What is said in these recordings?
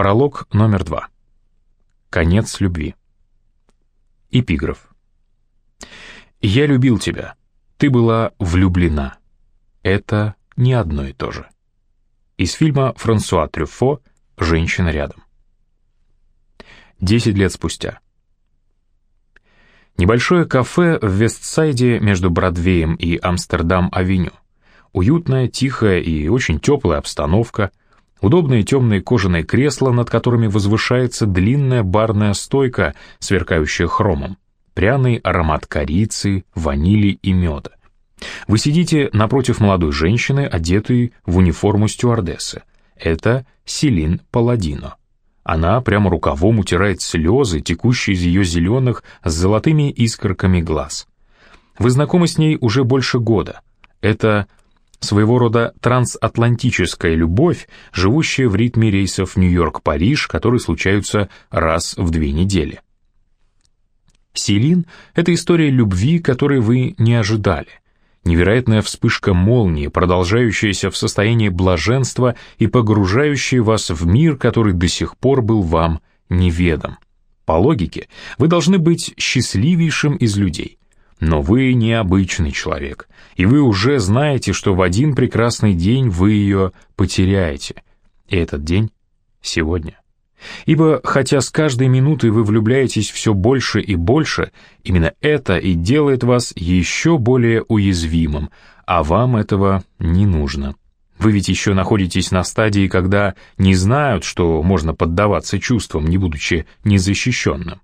Пролог номер два. Конец любви. Эпиграф. «Я любил тебя. Ты была влюблена. Это не одно и то же». Из фильма Франсуа Трюфо «Женщина рядом». Десять лет спустя. Небольшое кафе в Вестсайде между Бродвеем и Амстердам-авеню. Уютная, тихая и очень теплая обстановка, удобные темные кожаные кресла, над которыми возвышается длинная барная стойка, сверкающая хромом, пряный аромат корицы, ванили и меда. Вы сидите напротив молодой женщины, одетой в униформу стюардессы. Это Селин Паладино. Она прямо рукавом утирает слезы, текущие из ее зеленых с золотыми искорками глаз. Вы знакомы с ней уже больше года. Это своего рода трансатлантическая любовь, живущая в ритме рейсов Нью-Йорк-Париж, которые случаются раз в две недели. Селин — это история любви, которой вы не ожидали — невероятная вспышка молнии, продолжающаяся в состоянии блаженства и погружающая вас в мир, который до сих пор был вам неведом. По логике, вы должны быть счастливейшим из людей. Но вы необычный человек, и вы уже знаете, что в один прекрасный день вы ее потеряете. И этот день сегодня. Ибо хотя с каждой минутой вы влюбляетесь все больше и больше, именно это и делает вас еще более уязвимым, а вам этого не нужно. Вы ведь еще находитесь на стадии, когда не знают, что можно поддаваться чувствам, не будучи незащищенным.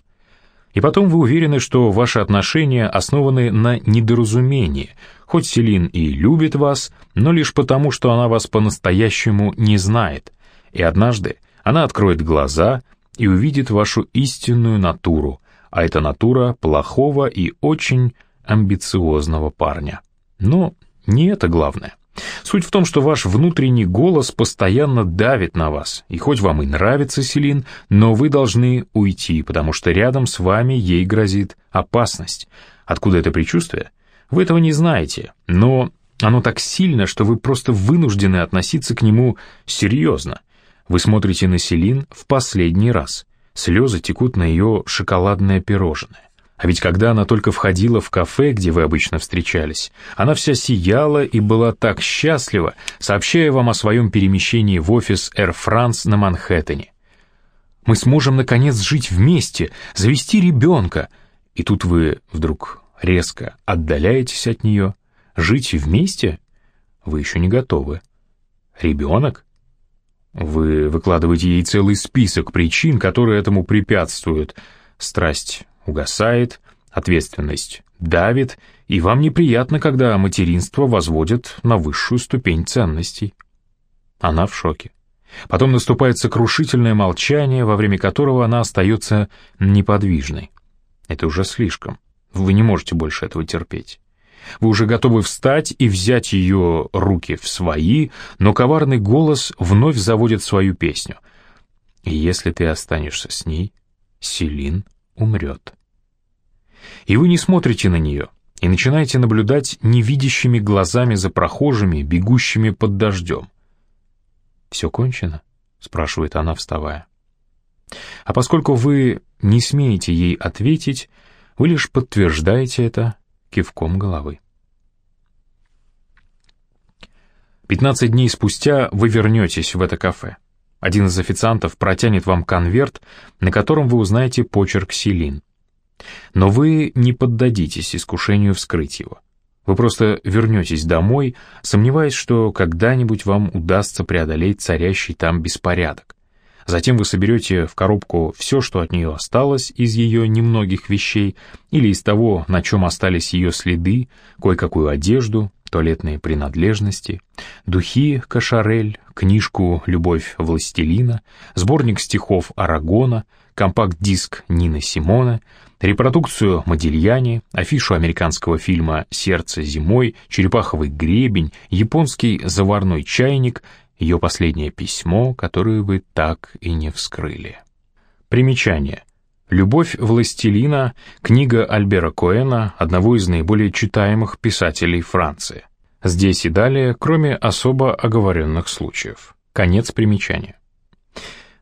И потом вы уверены, что ваши отношения основаны на недоразумении, хоть Селин и любит вас, но лишь потому, что она вас по-настоящему не знает. И однажды она откроет глаза и увидит вашу истинную натуру, а это натура плохого и очень амбициозного парня. Но не это главное. Суть в том, что ваш внутренний голос постоянно давит на вас, и хоть вам и нравится Селин, но вы должны уйти, потому что рядом с вами ей грозит опасность. Откуда это предчувствие? Вы этого не знаете, но оно так сильно, что вы просто вынуждены относиться к нему серьезно. Вы смотрите на Селин в последний раз. Слезы текут на ее шоколадное пирожное. А ведь когда она только входила в кафе, где вы обычно встречались, она вся сияла и была так счастлива, сообщая вам о своем перемещении в офис Air France на Манхэттене. «Мы сможем, наконец, жить вместе, завести ребенка». И тут вы вдруг резко отдаляетесь от нее. Жить вместе? Вы еще не готовы. Ребенок? Вы выкладываете ей целый список причин, которые этому препятствуют. Страсть угасает, ответственность давит, и вам неприятно, когда материнство возводят на высшую ступень ценностей. Она в шоке. Потом наступает сокрушительное молчание, во время которого она остается неподвижной. Это уже слишком. Вы не можете больше этого терпеть. Вы уже готовы встать и взять ее руки в свои, но коварный голос вновь заводит свою песню. Если ты останешься с ней, Селин умрет. И вы не смотрите на нее, и начинаете наблюдать невидящими глазами за прохожими, бегущими под дождем. «Все кончено?» — спрашивает она, вставая. А поскольку вы не смеете ей ответить, вы лишь подтверждаете это кивком головы. 15 дней спустя вы вернетесь в это кафе. Один из официантов протянет вам конверт, на котором вы узнаете почерк Селин. Но вы не поддадитесь искушению вскрыть его. Вы просто вернетесь домой, сомневаясь, что когда-нибудь вам удастся преодолеть царящий там беспорядок. Затем вы соберете в коробку все, что от нее осталось из ее немногих вещей, или из того, на чем остались ее следы, кое-какую одежду, туалетные принадлежности, духи Кашарель, книжку «Любовь властелина», сборник стихов Арагона, компакт-диск Нины Симона, репродукцию Модильяни, афишу американского фильма «Сердце зимой», «Черепаховый гребень», японский заварной чайник ее последнее письмо, которое вы так и не вскрыли. Примечание. «Любовь властелина» — книга Альбера Коэна, одного из наиболее читаемых писателей Франции. Здесь и далее, кроме особо оговоренных случаев. Конец примечания.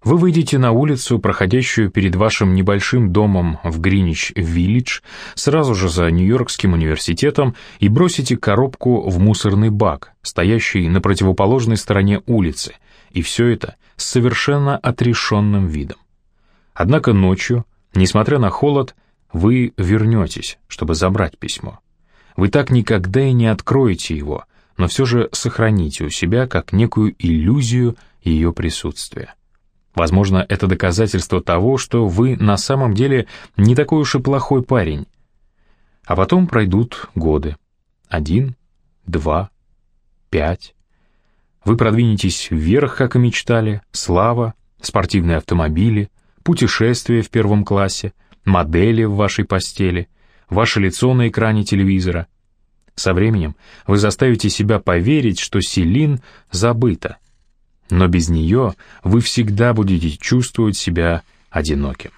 Вы выйдете на улицу, проходящую перед вашим небольшим домом в Гринич-Виллидж, сразу же за Нью-Йоркским университетом, и бросите коробку в мусорный бак, стоящий на противоположной стороне улицы, и все это с совершенно отрешенным видом. Однако ночью, несмотря на холод, вы вернетесь, чтобы забрать письмо. Вы так никогда и не откроете его, но все же сохраните у себя как некую иллюзию ее присутствия. Возможно, это доказательство того, что вы на самом деле не такой уж и плохой парень. А потом пройдут годы. Один, два, пять. Вы продвинетесь вверх, как и мечтали, слава, спортивные автомобили, путешествия в первом классе, модели в вашей постели, ваше лицо на экране телевизора. Со временем вы заставите себя поверить, что Селин забыта, но без нее вы всегда будете чувствовать себя одиноким.